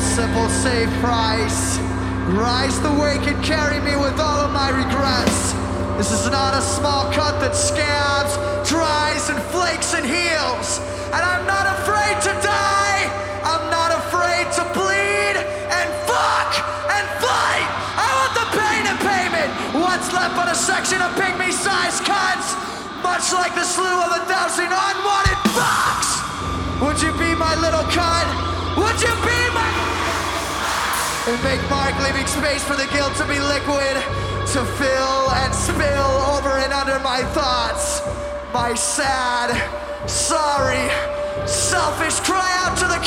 simple, safe price. Rise the wake and carry me with all of my regrets. This is not a small cut that scabs, dries, and flakes and heals. And I'm not afraid to die. I'm not afraid to bleed and fuck and fight. I want the pain and payment. What's left but a section of pygmy-sized cunts? Much like the slew of a thousand unwanted make mark, leaving space for the guilt to be liquid, to fill and spill over and under my thoughts. My sad, sorry, selfish cry out to the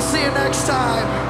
We'll see you next time.